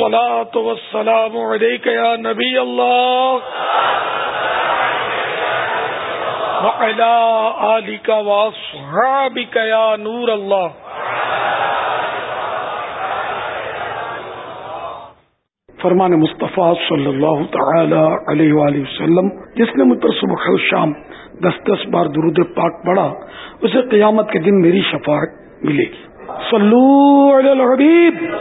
الصلاة والسلام عليك يا نبي الله وعلى آلك وأصحابك يا نور الله. فرمان مصطفیٰ صلی اللہ تعالی علیہ وآلہ وسلم، جس نے متر صبح و شام دس دس بار درود پاک پڑھا، اسے قیامت کے دن میری شفاعت ملے گی۔ صلو علی الحبیب۔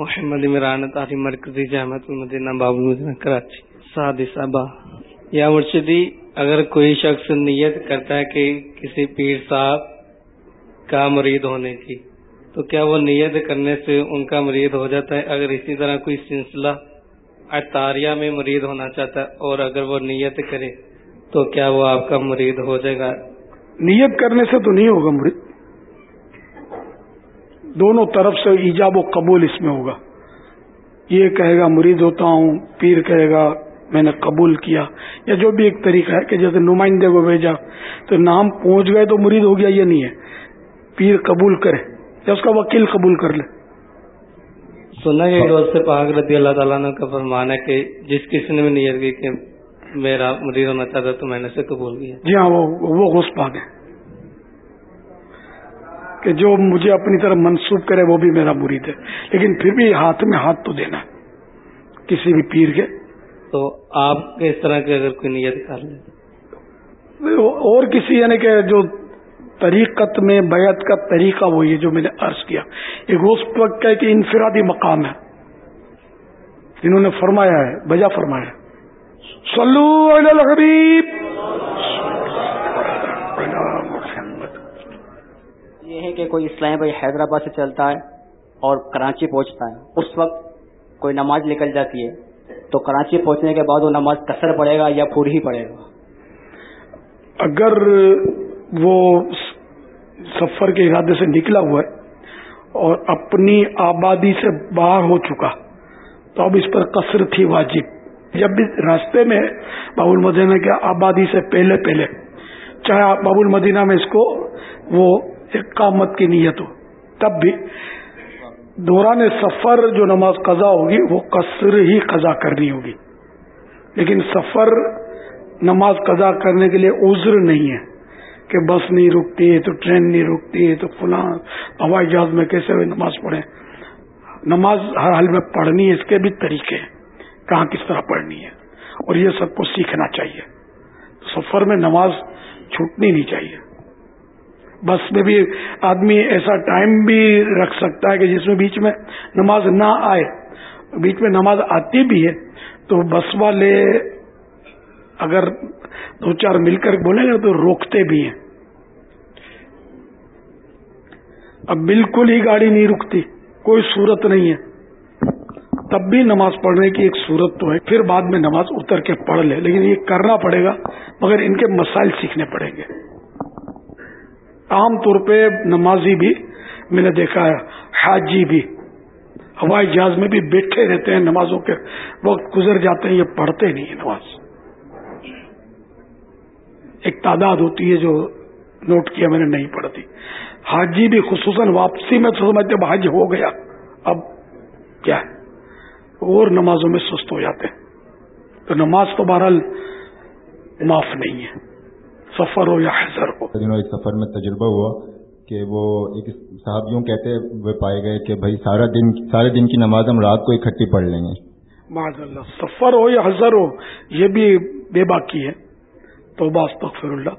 محمد عمران تعلیم مرکزی جامعت المدینہ بابو مدینہ کراچی۔ سعد صبا۔ یا مرشدی، اگر کوئی شخص نیت کرتا ہے کہ کسی پیر صاحب کا مرید ہونے کی، تو کیا وہ نیت کرنے سے ان کا مرید ہو جاتا ہے؟ اگر اسی طرح کوئی سلسلہ اطاریہ میں مرید ہونا چاہتا ہے اور اگر وہ نیت کرے، تو کیا وہ آپ کا مرید ہو جائے گا؟ نیت کرنے سے تو نہیں ہوگا مرید۔ دونوں طرف سے ایجاب و قبول اس میں ہوگا۔ یہ کہے گا مرید ہوتا ہوں پیر کہے گا میں نے قبول کیا۔ یا جو بھی ایک طریقہ ہے کہ جیسے نمائندے کو بھیجا تو نام پہنچ گئے تو مرید ہو گیا یہ نہیں ہے۔ پیر قبول کرے یا اس کا وکیل قبول کر لے۔ سنا کہ دوست پاک رضی اللہ تعالیٰ نے کا فرمان ہے کہ جس کسی نے بھی نیت کی کہ میرا مرید ہونا چاہتا تو میں نے اسے قبول کیا۔ جی ہاں وہ وہ غوث پاک ہے کہ جو مجھے اپنی طرف منسوخ کرے وہ بھی میرا مرید ہے۔ لیکن پھر بھی ہاتھ میں ہاتھ تو دینا ہے۔ کسی بھی پیر کے۔ تو آپ اس طرح کی اگر کوئی نیت کر لیں۔ اور کسی یعنی کہ جو طریقت میں بیعت کا طریقہ وہی ہے جو میں نے عرض کیا۔ ایک اس وقت کا کہ انفرادی مقام ہے۔ جنہوں نے فرمایا ہے بجا فرمایا صلو علی الحبیب۔ یہ ہے کہ کوئی اسلام بھائی حیدرآباد سے چلتا ہے اور کراچی پہنچتا ہے۔ اس وقت کوئی نماز نکل جاتی ہے تو کراچی پہنچنے کے بعد وہ نماز کثر پڑے گا یا پوری ہی پڑے گا؟ اگر وہ سفر کے ارادے سے نکلا ہوا ہے اور اپنی آبادی سے باہر ہو چکا، تو اب اس پر قصر تھی واجب۔ جب بھی راستے میں باب المدینہ کی آبادی سے پہلے پہلے، چاہے باب المدینہ میں اس کو وہ اقامت کی نیت ہو۔ تب بھی دوران سفر جو نماز قضا ہوگی، وہ قصر ہی قضا کرنی ہوگی۔ لیکن سفر نماز قضا کرنے کے لیے عذر نہیں ہے کہ بس نہیں رکتی ہے، تو ٹرین نہیں رکتی ہے، تو فلاں ہوائی جہاز میں کیسے ہوئے نماز پڑھیں۔ نماز ہر حال میں پڑھنی ہے، اس کے بھی طریقے ہیں۔ کہاں کس طرح پڑھنی ہے؟ اور یہ سب کو سیکھنا چاہیے۔ سفر میں نماز چھوٹنی نہیں چاہیے۔ بس میں بھی آدمی ایسا ٹائم بھی رکھ سکتا ہے کہ جس میں بیچ میں نماز نہ آئے، بیچ میں نماز آتی بھی ہے، تو بس والے اگر دو چار مل کر بولیں گے تو روکتے بھی ہیں۔ اب بالکل ہی گاڑی نہیں رکتی، کوئی صورت نہیں ہے۔ تب بھی نماز پڑھنے کی ایک صورت تو ہے، پھر بعد میں نماز اتر کے پڑھ لے، لیکن یہ کرنا پڑے گا، مگر ان کے مسائل سیکھنے پڑیں گے۔ عام طور پہ نمازی بھی میں نے دیکھا ہے، حاجی بھی۔ ہوائی جہاز میں بھی بیٹھے رہتے ہیں نمازوں کے وقت، گزر جاتے ہیں، یہ پڑھتے نہیں ہیں نماز۔ ایک تعداد ہوتی ہے جو نوٹ کیا میں نے نہیں پڑھتی۔ حاجی بھی خصوصاً واپسی میں تو سمجھتے حج ہو گیا، اب کیا ہے؟ اور نمازوں میں سست ہو جاتے ہیں۔ تو نماز تو بہرحال معاف نہیں ہے۔ سفر ہو یا حضر ہو۔ ایک سفر میں تجربہ ہوا کہ وہ ایک صاحب یوں کہتے ہوئے پائے گئے کہ بھائی سارا دن سارے دن کی نماز ہم رات کو اکٹھی پڑھ لیں گے۔ معذ اللہ سفر ہو یا حضر ہو یہ بھی بے باکی ہے۔ تو استغفر اللہ۔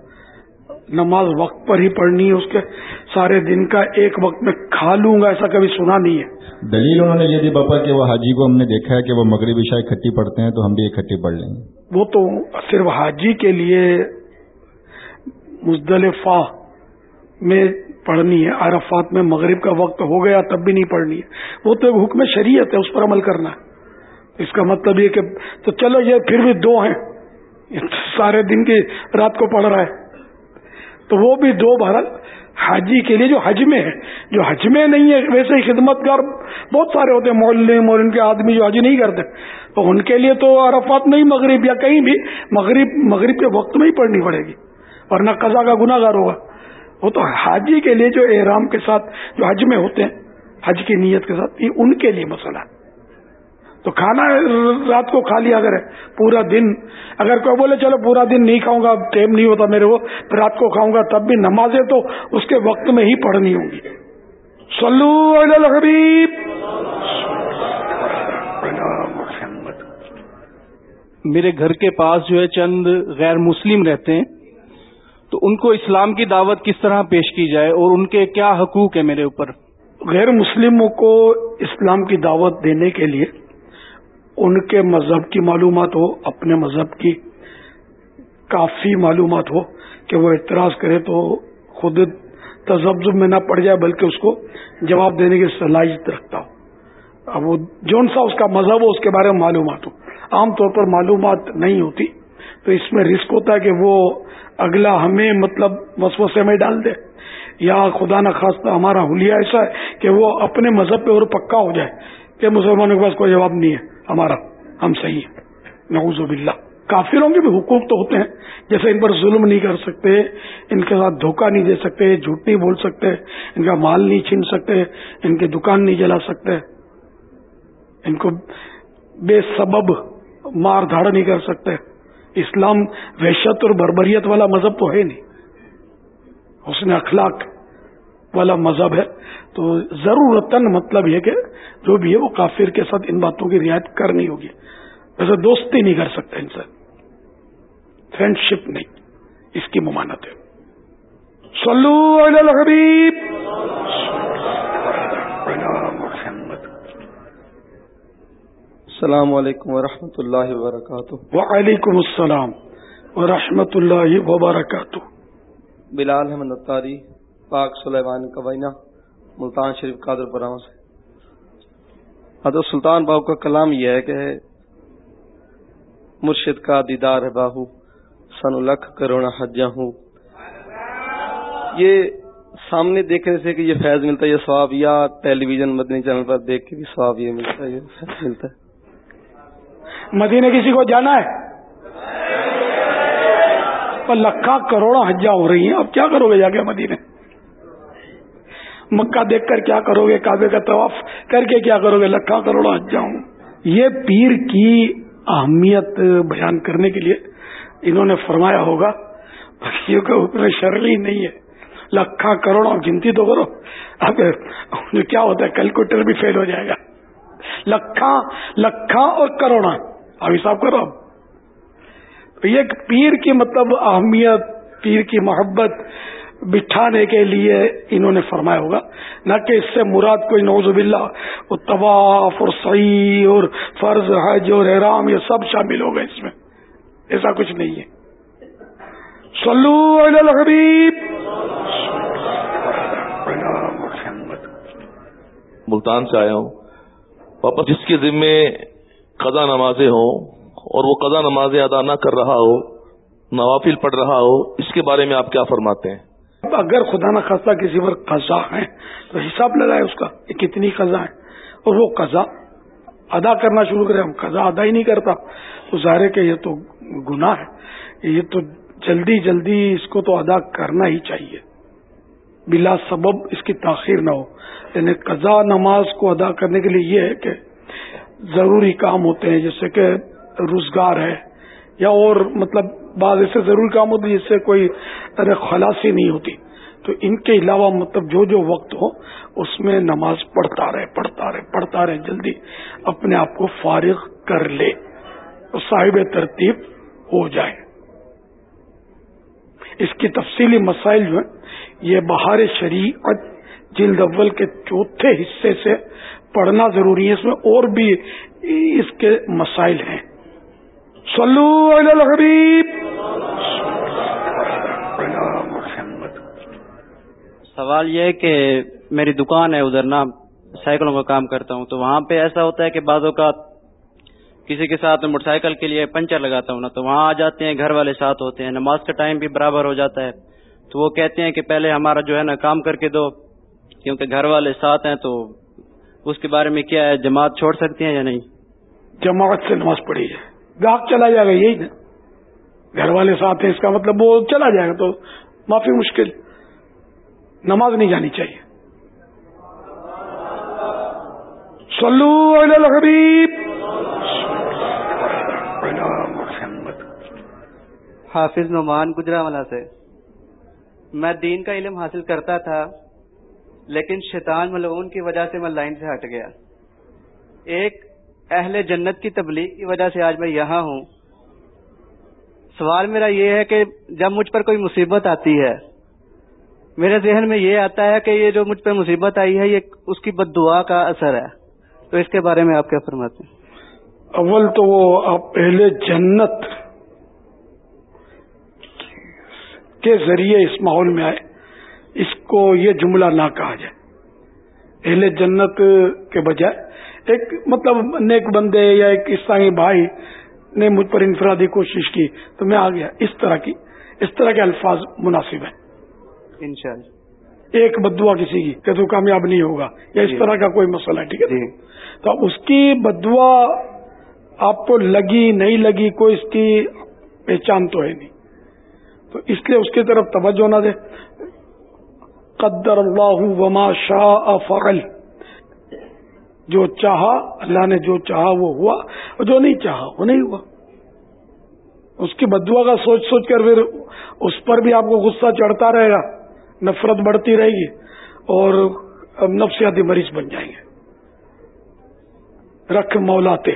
نماز وقت پر ہی پڑھنی ہے اس کے سارے دن کا ایک وقت میں کھا لوں گا ایسا کبھی سنا نہیں ہے۔ دلیل انہوں نے یہ دی باپا کہ وہ حاجی کو ہم نے دیکھا ہے کہ وہ مغربی شاہ اکٹھی پڑھتے ہیں تو ہم بھی اکٹھی پڑھ لیں گے۔ وہ تو صرف حاجی کے لیے مزدلفہ میں پڑھنی ہے، عرفات میں مغرب کا وقت ہو گیا، تب بھی نہیں پڑھنی ہے۔ وہ تو ایک حکم شریعت ہے، اس پر عمل کرنا ہے۔ اس کا مطلب یہ کہ تو چلو یہ پھر بھی دو ہیں۔ سارے دن کی رات کو پڑھ رہا ہے۔ تو وہ بھی دو بہرحال حاجی کے لیے جو حج میں ہے جو حج میں نہیں ہے، ویسے ہی خدمت گار بہت سارے ہوتے ہیں مولنے مولن کے آدمی جو حج نہیں کرتے۔ تو ان کے لیے تو عرفات میں ہی مغرب یا کہیں بھی، مغرب مغرب کے وقت میں ہی پڑھنی پڑے گی۔ ورنہ قزا کا گناہ گار ہوگا۔ وہ تو حاجی کے لیے جو احرام کے ساتھ جو حج میں ہوتے ہیں، حج کی نیت کے ساتھ، یہ ان کے لیے مسئلہ ہے۔ تو کھانا رات کو کھا لیا اگر پورا دن۔ اگر کوئی بولے، چلو پورا دن نہیں کھاؤں گا ٹائم نہیں ہوتا میرے کو رات کو کھاؤں گا، تب بھی نمازیں تو اس کے وقت میں ہی پڑھنی ہوں گی۔ سلو الحبیب۔ میرے گھر کے پاس جو ہے چند غیر مسلم رہتے ہیں۔ تو ان کو اسلام کی دعوت کس طرح پیش کی جائے اور ان کے کیا حقوق ہیں میرے اوپر؟ غیر مسلموں کو اسلام کی دعوت دینے کے لیے ان کے مذہب کی معلومات ہو، اپنے مذہب کی کافی معلومات ہو کہ وہ اعتراض کرے تو خود تجزب میں نہ پڑ جائے، بلکہ اس کو جواب دینے کی صلاحیت رکھتا ہو۔ اب وہ جون سا اس کا مذہب ہو، اس کے بارے میں معلومات ہو۔ عام طور پر معلومات نہیں ہوتی۔ تو اس میں رسک ہوتا ہے کہ وہ اگلا ہمیں مطلب وسوسے میں ڈال دے۔ یا خدا نخواستہ ہمارا حلیہ ایسا ہے کہ وہ اپنے مذہب پہ اور پکا ہو جائے کہ مسلمانوں کے پاس کوئی جواب نہیں ہے۔ ہمارا، ہم صحیح ہیں۔ نعوذ باللہ۔ کافروں کے بھی حقوق تو ہوتے ہیں۔ جیسے ان پر ظلم نہیں کر سکتے، ان کے ساتھ دھوکہ نہیں دے سکتے، جھوٹ نہیں بول سکتے، ان کا مال نہیں چھین سکتے، ان کی دکان نہیں جلا سکتے۔ ان کو بے سبب مار دھاڑ نہیں کر سکتے۔ اسلام وحشت اور بربریت والا مذہب تو ہے نہیں۔ حسن اخلاق والا مذہب ہے۔ تو ضرورت مطلب یہ کہ جو بھی ہے وہ کافر کے ساتھ ان باتوں کی رعایت کرنی ہوگی۔ ویسے دوستی نہیں کر سکتے ان سے فرینڈ شپ نہیں۔ اس کی ممانت ہے۔ سلو الحبیب۔ السلام علیکم ورحمۃ اللہ وبرکاتہ۔ وعلیکم السلام ورحمۃ اللہ وبرکاتہ۔ بلال احمد اتاری پاک سلیمان کبینہ ملتان شریف قادر پرام سے۔ حضرت سلطان باؤ کا کلام یہ ہے کہ مرشد کا دیدار ہے باہو سن لکھ کروڑا حجا ہوں۔ یہ سامنے دیکھنے سے کہ یہ فیض ملتا ہے یہ سواب یا ٹیلی ویژن مدنی چینل پر دیکھ کے بھی سواب یہ ملتا ہے یہ فیض ملتا ہے۔ مدینے کسی کو جانا ہے؟ لکھا کروڑوں حجا ہو رہی ہیں، اب کیا کرو گے جا کے مدینے؟ مکہ دیکھ کر کیا کرو گے؟ کعبے کا طواف کر کے کیا کرو گے؟ لکھا کروڑوں حجا ہوں۔ یہ پیر کی اہمیت بیان کرنے کے لیے انہوں نے فرمایا ہوگا کیونکہ حکم شرعی نہیں ہے۔ لکھا کروڑوں گنتی تو کرو۔ اب کیا ہوتا ہے؟ کیلکولیٹر بھی فیل ہو جائے گا۔ لکھا لکھا اور کروڑا اب حساب کرو اب یہ پیر کی مطلب اہمیت، پیر کی محبت بٹھانے کے لیے انہوں نے فرمایا ہوگا۔ نہ کہ اس سے مراد کوئی نوز باللہ وہ طواف اور صحیح اور فرض، حج اور احرام، یہ سب شامل ہو گئے اس میں۔ ایسا کچھ نہیں ہے۔ سلو الحبیب۔ ملتان سے آیا ہوں۔ واپس جس کے ذمے قضا نمازیں ہوں اور وہ قضا نمازیں ادا نہ کر رہا ہو، نوافل پڑھ رہا ہو، اس کے بارے میں آپ کیا فرماتے ہیں؟ اگر خدا نہ خاصہ کسی پر قضا ہے تو حساب لگائے اس کا کہ کتنی قضا ہے۔ اور وہ قضا ادا کرنا شروع کرے، ہم قضا ادا ہی نہیں کرتا۔ تو ظاہر ہے کہ یہ تو گناہ ہے، یہ تو جلدی جلدی اس کو تو ادا کرنا ہی چاہیے۔ بلا سبب اس کی تاخیر نہ ہو۔ یعنی قضا نماز کو ادا کرنے کے لیے یہ ہے کہ ضروری کام ہوتے ہیں جیسے کہ روزگار ہے، یا اور مطلب بعض ایسے ضروری کام ہوتے ہیں جس سے کوئی خلاصی نہیں ہوتی۔ تو ان کے علاوہ مطلب جو جو وقت ہو، اس میں نماز پڑھتا رہے پڑھتا رہے پڑھتا رہے، جلدی اپنے آپ کو فارغ کر لے۔ صاحب ترتیب ہو جائے۔ اس کی تفصیلی مسائل جو ہیں، یہ بہار شریعت جلد اول کے چوتھے حصے سے پڑھنا ضروری ہے، اس میں اور بھی اس کے مسائل ہیں۔ سلو الحبیب۔ سوال یہ ہے کہ میری دکان ہے، ادھر نا سائیکلوں کا کام کرتا ہوں، تو وہاں پہ ایسا ہوتا ہے کہ بعض اوقات کسی کے ساتھ موٹر سائیکل کے لیے پنچر لگاتا ہوں نا، تو وہاں آ جاتے ہیں، گھر والے ساتھ ہوتے ہیں، نماز کا ٹائم بھی برابر ہو جاتا ہے۔ تو وہ کہتے ہیں کہ پہلے ہمارا جو ہے نا کام کر کے دو، کیونکہ گھر والے ساتھ ہیں تو اس کے بارے میں کیا ہے؟ جماعت چھوڑ سکتی ہیں یا نہیں؟ جماعت سے نماز پڑھی ہے۔ گاہک چلا جائے گا یہی نا۔ گھر والے ساتھ ہیں اس کا مطلب وہ چلا جائے گا تو معافی مشکل۔ نماز نہیں جانی چاہیے۔ علی الحبیب۔ حافظ نعمان گجرا والا سے۔ میں دین کا علم حاصل کرتا تھا۔ لیکن شیطان مطلب ملعون کی وجہ سے میں لائن سے ہٹ گیا۔ ایک اہل جنت کی تبلیغ کی وجہ سے آج میں یہاں ہوں۔ سوال میرا یہ ہے کہ جب مجھ پر کوئی مصیبت آتی ہے، میرے ذہن میں یہ آتا ہے کہ یہ جو مجھ پہ مصیبت آئی ہے، یہ اس کی بد دعا کا اثر ہے۔ تو اس کے بارے میں آپ کیا فرماتے ہیں؟ اول تو وہ آپ پہلے جنت کے ذریعے اس ماحول میں آئے۔ اس کو یہ جملہ نہ کہا جائے۔ اہل جنت کے بجائے ایک مطلب نیک بندے یا ایک عیسائی بھائی نے مجھ پر انفرادی کوشش کی تو میں آ گیا اس طرح کی اس طرح کے الفاظ مناسب ہیں۔ انشاءاللہ۔ ایک بدوا کسی کی کہ تو کامیاب نہیں ہوگا یا اس جی۔ طرح کا کوئی مسئلہ ہے ٹھیک ہے؟ جی۔ تو اس کی بدوا آپ کو لگی نہیں لگی کوئی اس کی پہچان تو ہے نہیں۔ تو اس لیے اس کی طرف توجہ نہ دے۔ قدر اللہ وما شاء فعل۔ جو چاہا، اللہ نے جو چاہا وہ ہوا، اور جو نہیں چاہا وہ نہیں ہوا۔ اس کی بدوا کا سوچ سوچ کر پھر اس پر بھی آپ کو غصہ چڑھتا رہے گا، نفرت بڑھتی رہے گی، اور نفسیاتی مریض بن جائیں گے۔ رکھ مولاتے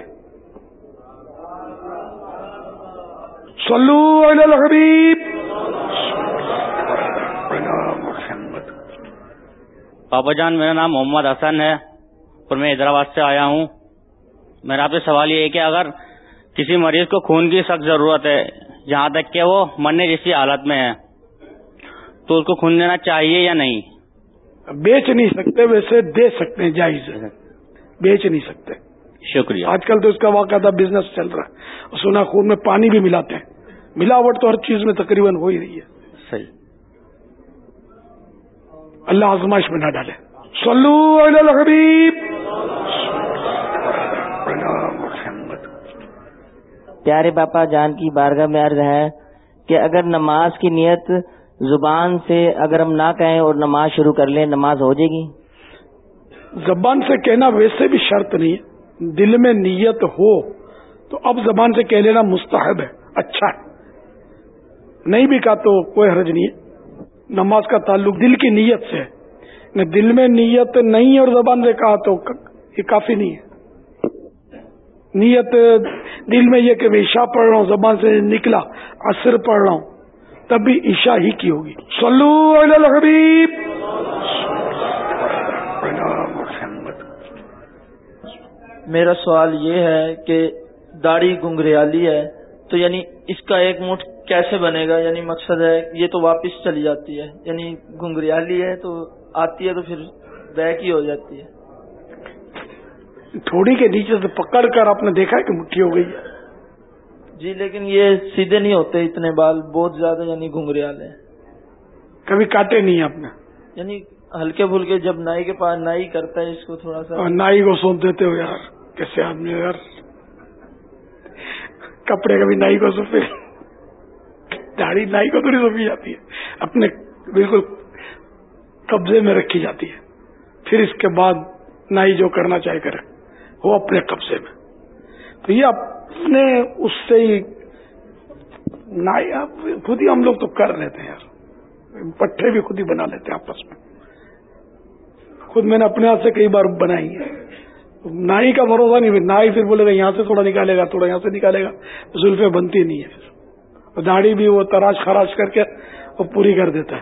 صلو علی الحبیب۔ پاپا جان میرا نام محمد حسن ہے اور میں حیدرآباد سے آیا ہوں۔ میرا آپ سے سوال یہ ہے کہ اگر کسی مریض کو خون کی سخت ضرورت ہے جہاں تک کہ وہ مرنے جیسی حالت میں ہے تو اس کو خون دینا چاہیے یا نہیں؟ بیچ نہیں سکتے ویسے دے سکتے ہیں جائز ہے۔ بیچ نہیں سکتے۔ شکریہ۔ آج کل تو اس کا واقعہ بزنس چل رہا ہے۔ سونا خون میں پانی بھی ملاتے ہیں۔ ملاوٹ تو ہر چیز میں تقریباً ہو ہی رہی ہے۔ صحیح۔ اللہ آزمائش میں نہ ڈالے۔ صلو علی الحبیب۔ پیارے باپا جان کی بارگاہ میں عرض ہے کہ اگر نماز کی نیت زبان سے اگر ہم نہ کہیں اور نماز شروع کر لیں نماز ہو جائے گی؟ زبان سے کہنا ویسے بھی شرط نہیں ہے۔ دل میں نیت ہو تو اب زبان سے کہہ لینا مستحب ہے اچھا ہے۔ نہیں بھی کہا تو کوئی حرج نہیں ہے۔ نماز کا تعلق دل کی نیت سے دل میں نیت نہیں اور زبان سے کہا تو یہ کافی نہیں ہے۔ نیت دل میں یہ کہ میں عشاء پڑھ رہا ہوں، زبان سے نکلا، عصر پڑھ رہا ہوں، تب بھی عشاء ہی کی ہوگی۔ صلو علی الحبیب۔ میرا سوال یہ ہے کہ داڑھی گنگریالی ہے، تو یعنی اس کا ایک موٹ کیسے بنے گا؟ یعنی مقصد ہے یہ تو واپس چلی جاتی ہے یعنی گنگریالی ہے تو آتی ہے تو پھر بیک ہی ہو جاتی ہے۔ تھوڑی کے نیچے سے پکڑ کر آپ نے دیکھا کہ مٹھی ہو گئی ہے؟ جی لیکن یہ سیدھے نہیں ہوتے اتنے بال بہت زیادہ یعنی گنگریال ہیں۔ کبھی کاٹے نہیں آپ نے؟ یعنی ہلکے پھلکے جب نائی کے پاس نائی کرتا ہے اس کو تھوڑا سا۔ نائی کو سونپ دیتے ہو یار کیسے آدمی یار؟ کپڑے کبھی نائی کو سونپے؟ داڑھی نائی کو تھوڑی سونپی جاتی ہے، اپنے بالکل قبضے میں رکھی جاتی ہے۔ پھر اس کے بعد نائی جو کرنا چاہے کرے، وہ اپنے قبضے میں۔ تو یہ اپنے اس سے ہی نائی خود ہی ہم لوگ تو کر لیتے ہیں یار۔ پٹھے بھی خود ہی بنا لیتے ہیں آپس میں۔ خود میں نے اپنے ہاتھ سے کئی بار بنائی ہے نائی کا بھروسہ نہیں، نائی پھر بولے گا یہاں سے تھوڑا نکالے گا، تھوڑا یہاں سے نکالے گا۔ زلفیں بنتی نہیں ہے پھر۔ داڑھی بھی وہ تراش خراش کر کے وہ پوری کر دیتا ہے۔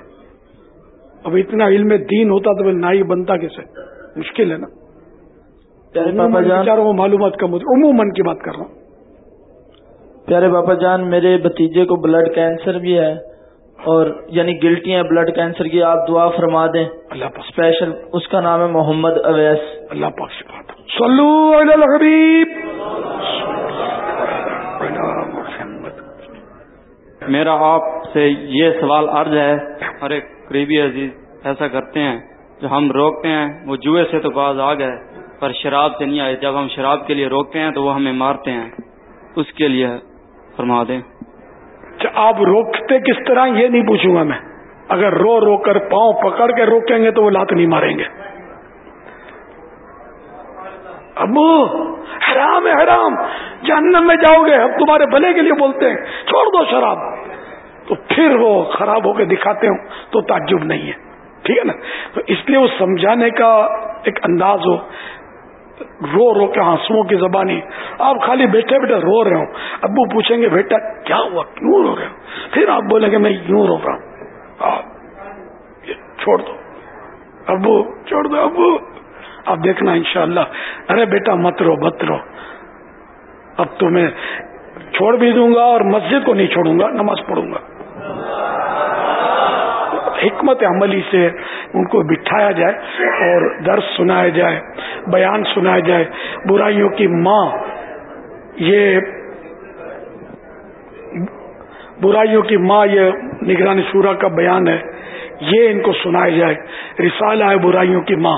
اب اتنا علم دین ہوتا تو نائی بنتا کیسے؟ مشکل ہے نا۔ بیچاروں کو معلومات کم ہوتی عموماً کی بات کر رہا ہوں۔ پیارے باپا جان میرے بھتیجے کو بلڈ کینسر بھی ہے اور یعنی گلٹی ہیں بلڈ کینسر کی آپ دعا فرما دیں۔ اللہ پاک۔ اسپیشل اس کا نام ہے محمد اویس۔ اللہ پاک سے بات صلو علی الحبیب۔ میرا آپ سے یہ سوال عرض ہے اور ایک قریبی عزیز ایسا کرتے ہیں جو ہم روکتے ہیں، وہ جوئے سے تو باز آ گئے پر شراب سے نہیں آئے۔ جب ہم شراب کے لیے روکتے ہیں تو وہ ہمیں مارتے ہیں۔ اس کے لیے فرما دیں۔ آپ روکتے کس طرح یہ نہیں پوچھوں گا میں۔ اگر رو رو کر پاؤں پکڑ کے روکیں گے تو وہ لات نہیں ماریں گے۔ ابو، حرام ہے، حرام۔ جہنم میں جاؤ گے، ہم تمہارے بھلے کے لیے بولتے ہیں، چھوڑ دو شراب۔ تو پھر وہ خراب ہو کے دکھاتے ہوں تو تعجب نہیں ہے۔ ٹھیک ہے نا؟ تو اس لیے وہ سمجھانے کا ایک انداز ہو۔ رو رو کے آنسو کی زبانی۔ آپ خالی بیٹھے بیٹھے رو رہے ہوں۔ ابو پوچھیں گے، بیٹا، کیا ہوا؟ کیوں رو رہے ہو؟ پھر آپ بولیں گے، میں یوں رو رہا ہوں۔ آپ چھوڑ دو۔ ابو، چھوڑ دو، ابو۔ آپ دیکھنا انشاءاللہ۔ ارے بیٹا، مت رو مت رو۔ اب تو میں چھوڑ بھی دوں گا اور مسجد کو نہیں چھوڑوں گا، نماز پڑھوں گا۔ حکمت عملی سے ان کو بٹھایا جائے اور درس سنایا جائے، بیان سنایا جائے۔ برائیوں کی ماں، یہ برائیوں کی ماں، یہ نگران شورا کا بیان ہے۔ یہ ان کو سنایا جائے۔ رسالہ ہے برائیوں کی ماں۔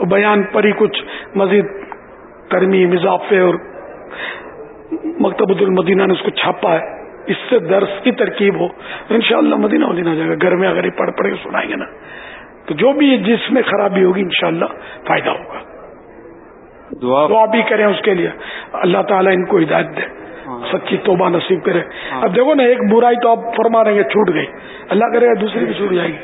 بیان پر ہی کچھ مزید ترمیم، اضافے اور مکتبۃ المدینہ نے اس کو چھاپا ہے۔ اس سے درس کی ترکیب ہو۔ ان شاء اللہ مدینہ مدینہ جائے گا۔ گھر میں اگر یہ پڑھ پڑھ کے سنائیں گے نا تو جو بھی جس میں خرابی ہوگی انشاءاللہ فائدہ ہوگا۔ دعا۔ دعا بھی کریں اس کے لیے۔ اللہ تعالیٰ ان کو ہدایت دے۔ سچی توبہ نصیب کرے۔ اب دیکھو نا ایک برائی تو آپ فرما رہے ہیں چھوٹ گئی۔ اللہ کرے گا دوسری بھی چھوٹ جائے گی۔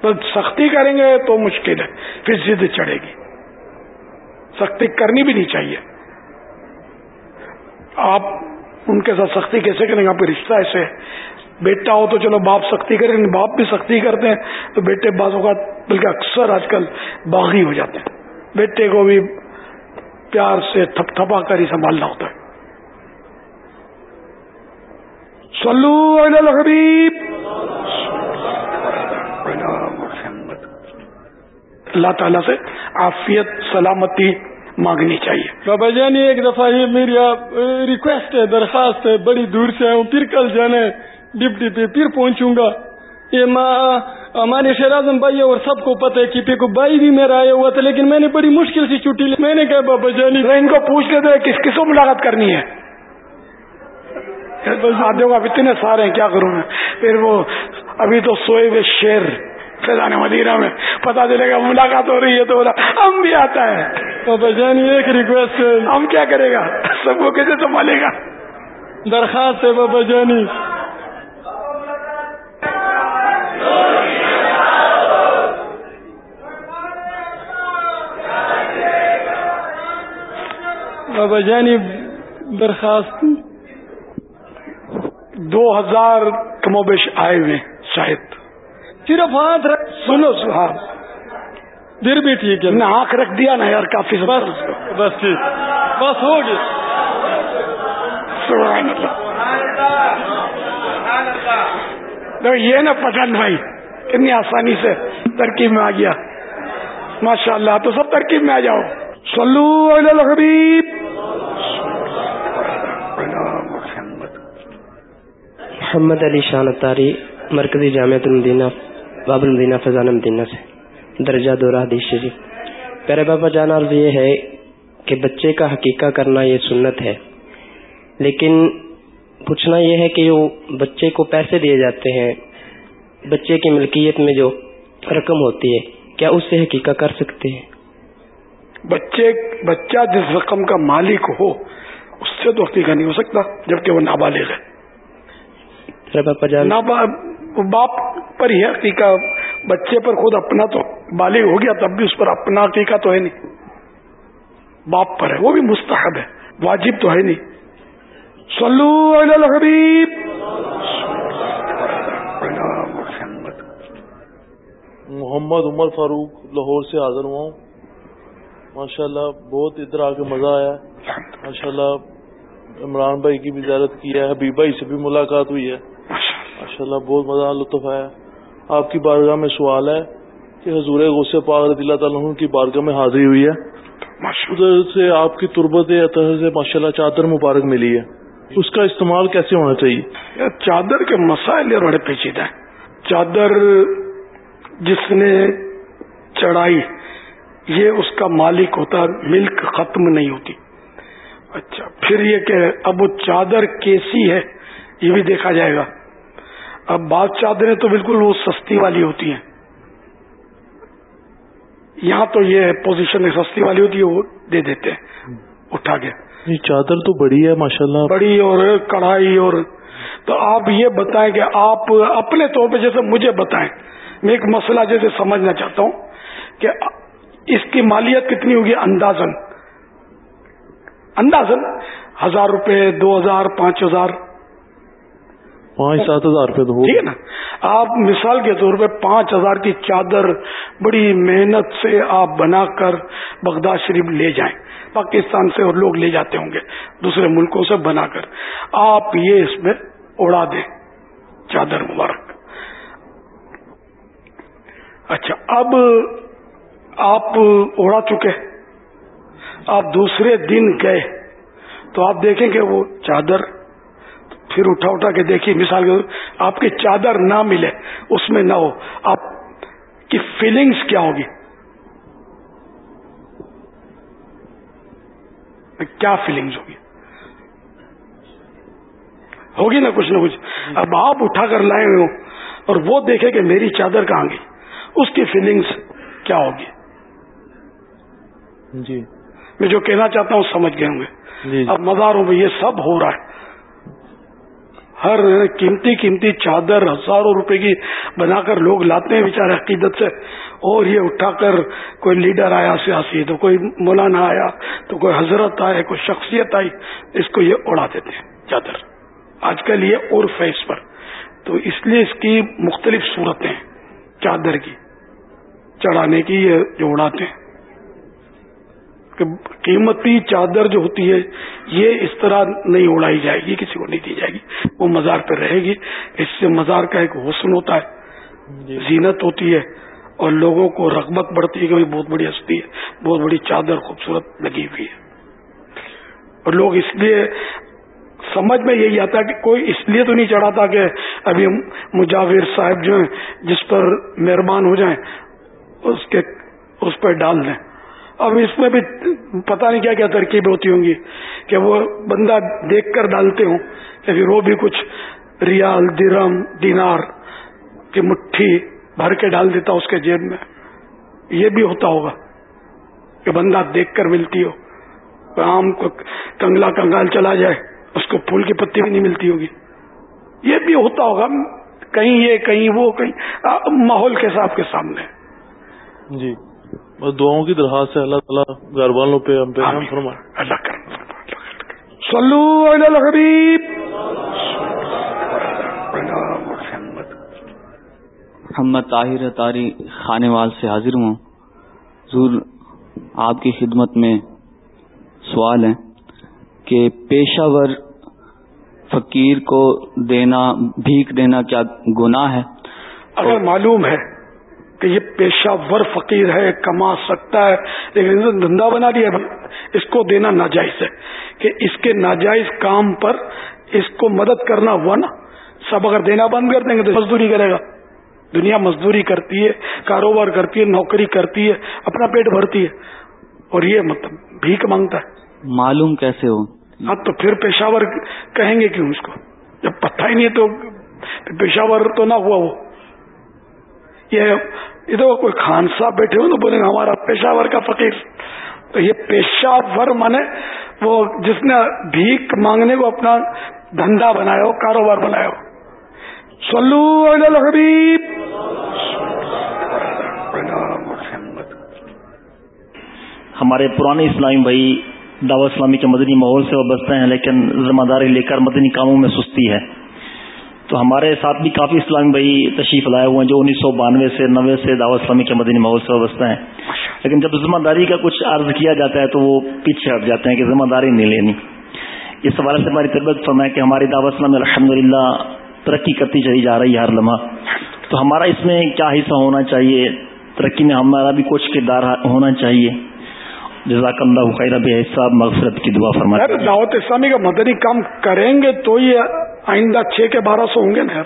تو سختی کریں گے تو مشکل ہے پھر ضد چڑھے گی۔ سختی کرنی بھی نہیں چاہیے۔ آپ ان کے ساتھ سختی کیسے کریں گے؟ آپ کا رشتہ ایسے بیٹا ہو تو چلو باپ سختی کریں باپ بھی سختی کرتے ہیں تو بیٹے بعض اوقات بلکہ اکثر آج کل باغی ہو جاتے ہیں۔ بیٹے کو بھی پیار سے تھپ تھپا کر ہی سنبھالنا ہوتا ہے۔ صلو علی الحبیب۔ اللہ تعالیٰ سے عافیت، سلامتی۔ مانگنی چاہیے۔ بابا جان ایک دفعہ یہ میری ریکویسٹ ہے درخواست ہے بڑی دور سے آؤں پھر کل جانا ہے ڈپٹی پہ پھر پہنچوں گا۔ یہ ماں ہمارے شیر اعظم بھائی اور سب کو پتہ ہے کہ پہ کو بھائی بھی میرا آیا ہوا تھا لیکن میں نے بڑی مشکل سے چھٹی لی۔ میں نے کہا بابا جانی ان کو پوچھ لیتے کس کس کو ملاقات کرنی ہے؟ اب اتنے سارے ہیں کیا کروں میں؟ پھر وہ ابھی تو سوئے ہوئے شیر فیضان مدینہ میں پتا چلے گا ملاقات ہو رہی ہے تو بولا ہم بھی آتا ہے۔ بابا جانی ایک ریکویسٹ ہے۔ ہم کیا کرے گا؟ سب کو کیسے سنبھالے گا؟ درخواست ہے بابا جانی۔ بابا جانی درخواست۔ دو ہزار کمو بیش آئے ہوئے شاید۔ صرف ہاتھ رکھ۔ سنو ہاں۔ دیر بھی ٹھیک ہے۔ نے آنکھ رکھ دیا نا یار کافی بس بس ٹھیک۔ بس ہو گیا سبحان اللہ۔ تو یہ نا پٹھان بھائی اتنی آسانی سے ترکیب میں آ گیا۔ ماشاء اللہ تو سب ترکیب میں آ جاؤ۔ علی الحبیب۔ محمد علی شان اتاری مرکزی جامعۃ المدینہ باب المدینہ فضان المدینہ سے۔ درجہ دورہ حدیث شریف پیارے بابا جان عرض یہ ہے کہ بچے کا حقیقہ کرنا یہ سنت ہے۔ لیکن پوچھنا یہ ہے کہ جو بچے کو پیسے دیے جاتے ہیں بچے کی ملکیت میں جو رقم ہوتی ہے کیا اس سے حقیقہ کر سکتے ہیں؟ بچے بچہ جس رقم کا مالک ہو اس سے تو حقیقہ نہیں ہو سکتا جبکہ وہ نابالغ ہے۔ باپ پر ہی عقیقہ بچے پر خود اپنا تو بالغ ہو گیا تب بھی اس پر اپنا عقیقہ تو ہے نہیں۔ باپ پر ہے، وہ بھی مستحب ہے، واجب تو ہے نہیں۔ صلو علی الحبیب۔ محمد عمر فاروق لاہور سے حاضر ہوا ہوں۔ ماشاء اللہ بہت ادھر آ کے مزہ آیا۔ ماشاء اللہ عمران بھائی کی بھی زیارت کی ہے، حبیب بھائی سے بھی ملاقات ہوئی ہے۔ ماشاء اللہ بہت مزہ لطف آیا۔ آپ کی بارگاہ میں سوال ہے کہ حضور غصے پاک رضی اللہ تعالیٰ کی بارگاہ میں حاضری ہوئی ہے۔ ادھر سے آپ کی تربت اطہر سے ماشاء اللہ چادر مبارک ملی ہے۔ اس کا استعمال کیسے ہونا چاہیے؟ چادر کے مسائل بڑے پیچیدہ ہیں۔ چادر جس نے چڑھائی یہ اس کا مالک ہوتا ہے ملک ختم نہیں ہوتی۔ اچھا پھر یہ کہ اب وہ چادر کیسی ہے یہ بھی دیکھا جائے گا۔ اب بعض چادریں تو بالکل وہ سستی والی ہوتی ہیں۔ یہاں تو یہ پوزیشن سستی والی ہوتی ہے وہ دے دیتے ہیں اٹھا کے۔ یہ چادر تو بڑی ہے ماشاء اللہ بڑی اور کڑھائی اور تو آپ یہ بتائیں کہ آپ اپنے طور پہ جیسے مجھے بتائیں۔ میں ایک مسئلہ جیسے سمجھنا چاہتا ہوں کہ اس کی مالیت کتنی ہوگی اندازن اندازن ہزار روپے دو ہزار پانچ ہزار۔ پانچ سات ہزار روپے تو ٹھیک ہے نا؟ آپ مثال کے طور پہ پانچ ہزار کی چادر بڑی محنت سے آپ بنا کر بغداد شریف لے جائیں۔ پاکستان سے اور لوگ لے جاتے ہوں گے دوسرے ملکوں سے بنا کر۔ آپ یہ اس میں اڑا دیں۔ چادر مبارک۔ اچھا اب آپ اڑا چکے۔ آپ دوسرے دن گئے۔ تو آپ دیکھیں کہ وہ چادر پھر اٹھا اٹھا کے دیکھیے مثال کے آپ کی چادر نہ ملے اس میں نہ ہو آپ کی فیلنگز کیا ہوگی؟ کیا فیلنگز ہوگی؟ ہوگی نا کچھ نہ کچھ؟ اب آپ اٹھا کر لائے ہوئے ہوں اور وہ دیکھے کہ میری چادر کہاں گئی؟ اس کی فیلنگز کیا ہوگی؟ جی۔ میں جو کہنا چاہتا ہوں سمجھ گئے ہوں گے۔ اب مزاروں میں یہ سب ہو رہا ہے۔ ہر قیمتی قیمتی چادر ہزاروں روپے کی بنا کر لوگ لاتے ہیں بیچارے عقیدت سے۔ اور یہ اٹھا کر کوئی لیڈر آیا سیاسی، تو کوئی مولانا آیا، تو کوئی حضرت آئے، کوئی شخصیت آئی، اس کو یہ اڑا دیتے ہیں چادر۔ آج کل یہ عرف ہے اس پر۔ تو اس لیے اس کی مختلف صورتیں چادر کی، چڑھانے کی یہ جو اڑاتے ہیں۔ قیمتی چادر جو ہوتی ہے یہ اس طرح نہیں اڑائی جائے گی کسی کو نہیں دی جائے گی۔ وہ مزار پہ رہے گی۔ اس سے مزار کا ایک حسن ہوتا ہے زینت ہوتی ہے اور لوگوں کو رغبت بڑھتی ہے کہ بہت بڑی ہستی ہے بہت بڑی چادر خوبصورت لگی ہوئی ہے۔ اور لوگ اس لیے سمجھ میں یہی آتا کہ کوئی اس لیے تو نہیں چڑھاتا کہ ابھی مجاور صاحب جو ہیں جس پر مہربان ہو جائیں اس کے اس پہ ڈال دیں۔ اب اس میں بھی پتہ نہیں کیا کیا ترکیب ہوتی ہوں گی کہ وہ بندہ دیکھ کر ڈالتے ہوں کہ پھر وہ بھی کچھ ریال، درم، دینار کی مٹھی بھر کے ڈال دیتا اس کے جیب میں۔ یہ بھی ہوتا ہوگا کہ بندہ دیکھ کر ملتی ہو، آم کو کنگلا کنگال چلا جائے، اس کو پھول کی پتی بھی نہیں ملتی ہوگی۔ یہ بھی ہوتا ہوگا۔ کہیں یہ، کہیں وہ، کہیں ماحول کے حساب کے سامنے۔ جی۔ دعاؤں کی درخواست ہے اللہ تعالیٰ گھر والوں پہ ہم پہ ہم فرمائے۔ اللہ کر صلو علی الحبیب۔ محمد طاہر تاری خانے وال سے حاضر ہوں۔ حضور آپ کی خدمت میں سوال ہے کہ پیشہ ور فقیر کو دینا بھیک دینا کیا گناہ ہے؟ اگر معلوم ہے کہ یہ پیشہ ور فقیر ہے کما سکتا ہے لیکن دھندا بنا دیا اس کو دینا ناجائز ہے کہ اس کے ناجائز کام پر اس کو مدد کرنا ہوا نا سب اگر دینا بند کر دیں گے تو مزدوری کرے گا۔ دنیا مزدوری کرتی ہے کاروبار کرتی ہے نوکری کرتی ہے اپنا پیٹ بھرتی ہے۔ اور یہ مطلب بھیک مانگتا ہے۔ معلوم کیسے ہو؟ ہاں تو پھر پیشاور کہیں گے کیوں اس کو؟ جب پتہ ہی نہیں ہے تو پیشاور تو نہ ہوا وہ یہ ادھر کوئی خان صاحب بیٹھے ہو تو بولے ہمارا پیشاور کا فقیر۔ تو یہ پیشہ ور مانے وہ جس نے بھیک مانگنے کو اپنا دھندا بنایا ہو، کاروبار بنایا ہو۔ سلو الحبیب۔ ہمارے پرانے اسلامی بھائی دعوت اسلامی کے مدنی ماحول سے وابستہ ہیں، لیکن ذمہ داری لے کر مدنی کاموں میں سستی ہے۔ تو ہمارے ساتھ بھی کافی اسلامی بھائی تشریف لائے ہوئے ہیں جو انیس سو بانوے سے نوے سے دعوت اسلامی کے مدنی ماحول سے وابستہ ہیں۔ لیکن جب ذمہ داری کا کچھ عرض کیا جاتا ہے تو وہ پیچھے ہٹ جاتے ہیں کہ ذمہ داری نہیں لینی۔ اس حوالے سے ہماری تربیت فرمائے کہ ہماری دعوت اسلامی الحمد للہ ترقی کرتی چلی جا رہی ہے ہر لمحہ۔ تو ہمارا اس میں کیا حصہ ہونا چاہیے؟ ترقی میں ہمارا بھی کچھ کردار ہونا چاہیے۔ جزاک اللہ خیر صاحب مغفرت کی دعا فرما دعوت اسلامی کا مدنی کام کریں گے تو یہ آئندہ چھ کے بارہ سو ہوں گے نا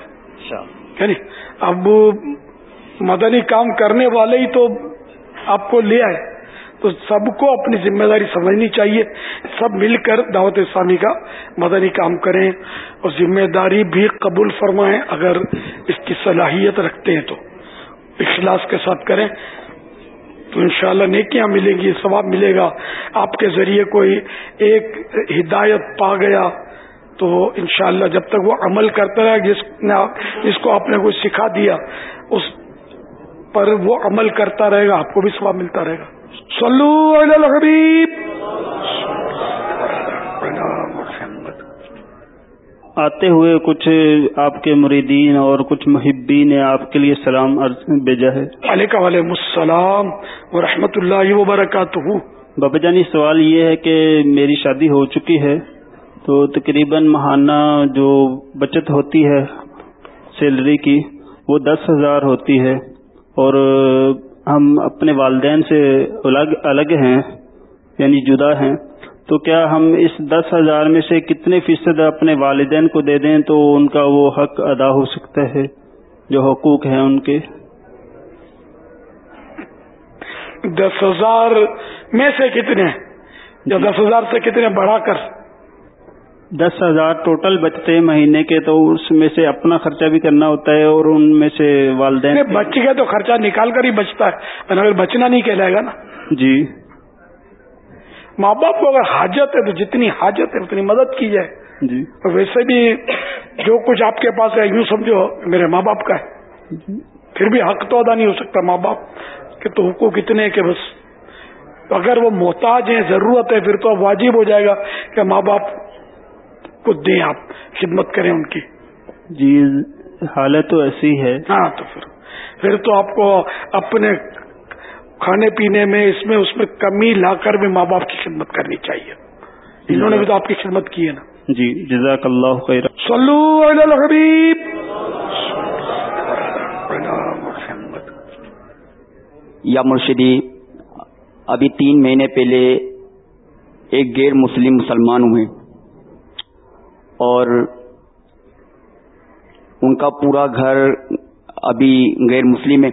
یعنی اب مدنی کام کرنے والے ہی تو آپ کو لے آئے۔ تو سب کو اپنی ذمہ داری سمجھنی چاہیے۔ سب مل کر دعوت اسلامی کا مدنی کام کریں اور ذمہ داری بھی قبول فرمائیں۔ اگر اس کی صلاحیت رکھتے ہیں تو اخلاص کے ساتھ کریں۔ تو انشاءاللہ نیکیاں ملیں گی ثواب ملے گا۔ آپ کے ذریعے کوئی ایک ہدایت پا گیا۔ تو انشاءاللہ جب تک وہ عمل کرتا رہے جس نے جس کو آپ نے کوئی سکھا دیا اس پر وہ عمل کرتا رہے گا آپ کو بھی ثواب ملتا رہے گا۔ صلو علی الحبیب۔ آتے ہوئے کچھ آپ کے مریدین اور کچھ محبین نے آپ کے لیے سلام بھیجا ہے۔ علیکم وعلیکم السلام ورحمۃ اللہ وبرکاتہ۔ بابا جانی سوال یہ ہے کہ میری شادی ہو چکی ہے۔ تو تقریباً ماہانہ جو بچت ہوتی ہے سیلری کی، وہ دس ہزار ہوتی ہے۔ اور ہم اپنے والدین سے الگ الگ ہیں یعنی جدا ہیں۔ تو کیا ہم اس دس ہزار میں سے کتنے فیصد اپنے والدین کو دے دیں تو ان کا وہ حق ادا ہو سکتا ہے، جو حقوق ہیں ان کے؟ دس ہزار میں سے کتنے؟ یا دس ہزار سے کتنے بڑھا کر؟ دس ہزار ٹوٹل بچتے مہینے کے تو اس میں سے اپنا خرچہ بھی کرنا ہوتا ہے اور ان میں سے والدین بچ گئے تو خرچہ نکال کر ہی بچتا ہے اگر بچنا نہیں کہلائے گا نا۔ جی۔ ماں باپ کو اگر حاجت ہے تو جتنی حاجت ہے اتنی مدد کی جائے۔ جی۔ ویسے بھی جو کچھ آپ کے پاس ہے یوں سمجھو میرے ماں باپ کا ہے۔ پھر بھی حق تو ادا نہیں ہو سکتا ماں باپ کے تو حقوق اتنے کہ بس۔ اگر وہ محتاج ہیں ضرورت ہے پھر تو واجب ہو جائے گا کہ ماں باپ کو دیں آپ خدمت کریں ان کی۔ جی حالت تو ایسی ہے۔ ہاں تو پھر پھر تو آپ کو اپنے کھانے پینے میں اس میں اس میں کمی لا کر بھی ماں باپ کی خدمت کرنی چاہیے۔ انہوں نے بھی تو آپ کی خدمت کی ہے نا۔ جی جزاک اللہ خیر صلو علی الحبیب۔ یا مرشدی ابھی تین مہینے پہلے ایک غیر مسلم مسلمان ہوئے۔ اور ان کا پورا گھر ابھی غیر مسلم ہے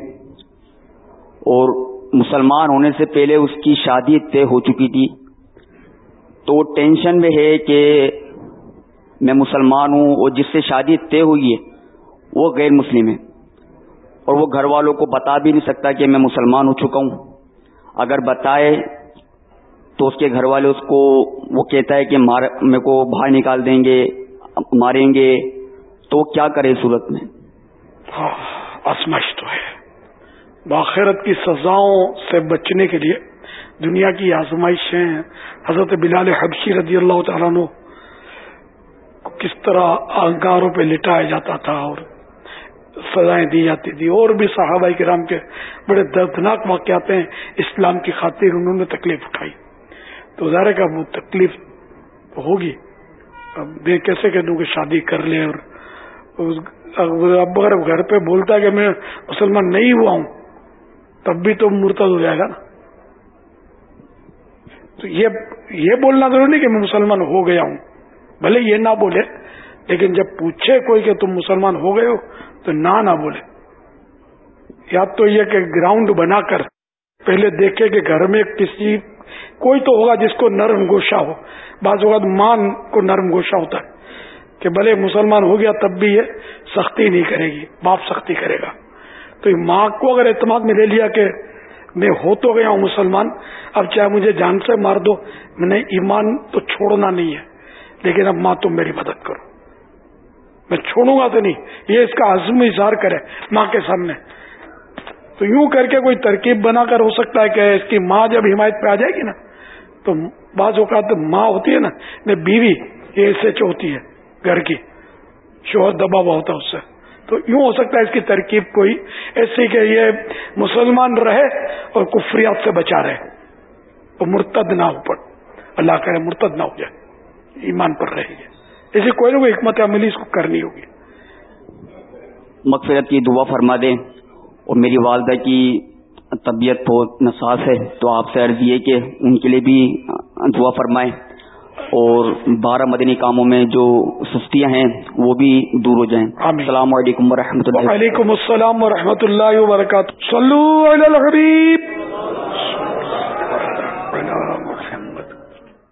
اور مسلمان ہونے سے پہلے اس کی شادی طے ہو چکی تھی۔ تو وہ ٹینشن میں ہے کہ میں مسلمان ہوں اور جس سے شادی طے ہوئی ہے، وہ غیر مسلم ہے۔ اور وہ گھر والوں کو بتا بھی نہیں سکتا کہ میں مسلمان ہو چکا ہوں۔ اگر بتائے تو اس کے گھر والے اس کو، وہ کہتا ہے کہ میرے کو باہر نکال دیں گے۔ ماریں گے تو کیا کرے صورت میں؟ آسمائش تو ہے۔ باخرت کی سزاؤں سے بچنے کے لیے دنیا کی آزمائشیں۔ حضرت بلال حبشی رضی اللہ تعالیٰ نو کس طرح انگاروں پہ لٹایا جاتا تھا اور سزائیں دی جاتی تھی اور بھی صحابہ کرام کے بڑے دردناک واقعات ہیں۔ اسلام کی خاطر انہوں نے تکلیف اٹھائی۔ تو ظاہر کا وہ تکلیف ہوگی۔ اب میں کیسے کہہ دوں کہ شادی کر لے اور اب اگر گھر پہ بولتا ہے کہ میں مسلمان نہیں ہوا ہوں، تب بھی تو مرتد ہو جائے گا نا۔ تو یہ یہ بولنا ضروری نہیں کہ میں مسلمان ہو گیا ہوں، بھلے یہ نہ بولے، لیکن جب پوچھے کوئی کہ تم مسلمان ہو گئے ہو، تو نہ نہ بولے۔ یا تو یہ کہ گراؤنڈ بنا کر پہلے دیکھے کہ گھر میں کسی کوئی تو ہوگا جس کو نرم گوشہ ہو۔ بعض اوقات ماں کو نرم گوشہ ہوتا ہے کہ بھلے مسلمان ہو گیا تب بھی یہ سختی نہیں کرے گی باپ سختی کرے گا۔ تو ماں کو اگر اعتماد میں لے لیا کہ میں ہو تو گیا ہوں مسلمان، اب چاہے مجھے جان سے مار دو، میں نے ایمان تو چھوڑنا نہیں ہے، لیکن اب ماں تم میری مدد کرو۔ میں چھوڑوں گا تو نہیں، یہ اس کا عزم اظہار کرے ماں کے سامنے۔ تو یوں کر کے کوئی ترکیب بنا کر ہو سکتا ہے کہ اس کی ماں جب حمایت پہ آ جائے گی نا، تو بعض اوقات ماں ہوتی ہے نا یعنی بیوی یہ ایس ایچ ہوتی ہے گھر کی، شوہر دبا ہوا ہوتا ہے اس سے۔ تو یوں ہو سکتا ہے اس کی ترکیب کوئی ایسی کہ یہ مسلمان رہے اور کفریات سے بچا رہے، اور مرتد نہ ہو پڑ۔ اللہ کرے مرتد نہ ہو جائے، ایمان پر رہے گی ایسی کوئی نہ کوئی حکمت عملی اس کو کرنی ہوگی۔ مغفرت کی دعا فرما دیں۔ اور میری والدہ کی طبیعت بہت نساس ہے تو آپ سے عرض یہ کہ ان کے لیے بھی دعا فرمائیں اور بارہ مدنی کاموں میں جو سستیاں ہیں وہ بھی دور ہو جائیں۔ السلام علیکم و رحمۃ اللہ۔ وعلیکم السلام و رحمۃ اللہ وبرکاتہ۔